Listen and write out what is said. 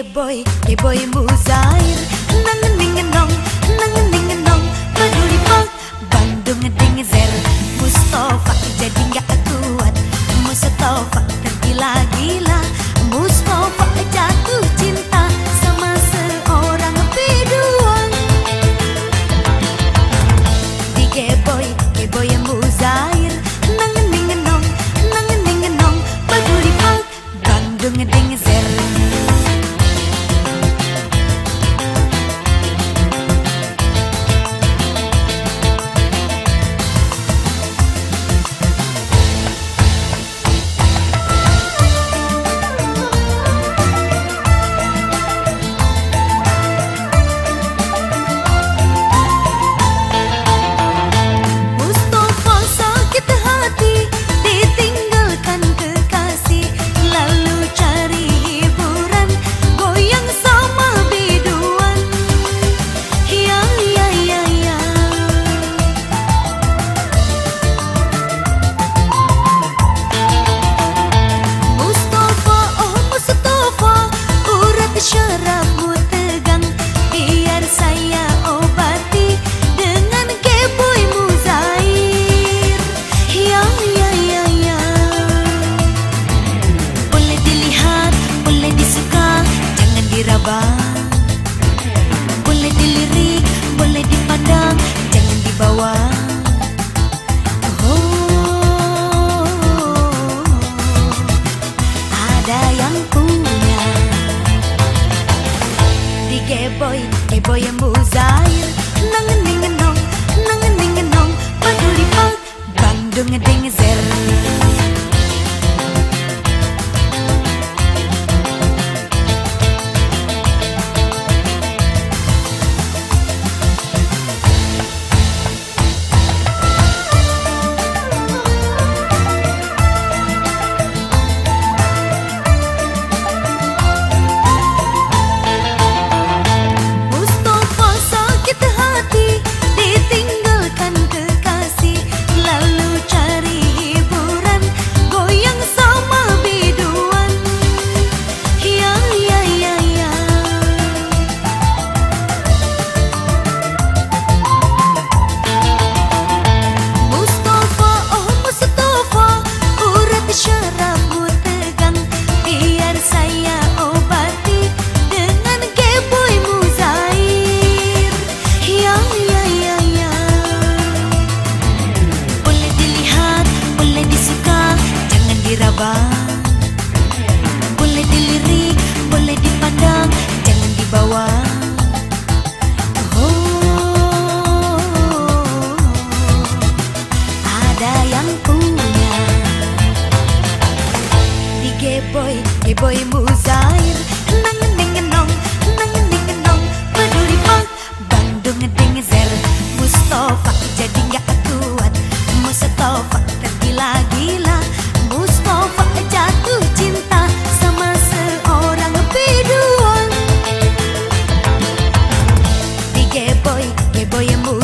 G-boy, G-boy Muzair nang ning nong nang ning nong Peduli pak, Bandung ding zer Mustafa diraba boleh dilirik boleh dipandang jangan dibawa Oh, ada yang punya. Di Geboy, Geboy yang muzair. Nangan ningenong, nangan ningenong Peduli pak, Bandung ngeding zer Geboy, Geboy Muzair Nangan ningenong, nangan ningenong Peduli bang Bandung ngeding zer Mustafa jadi nggak kuat Mustafa tergila-gila Mustafa jatuh cinta sama seorang biduan boy, Geboy, boy Muzair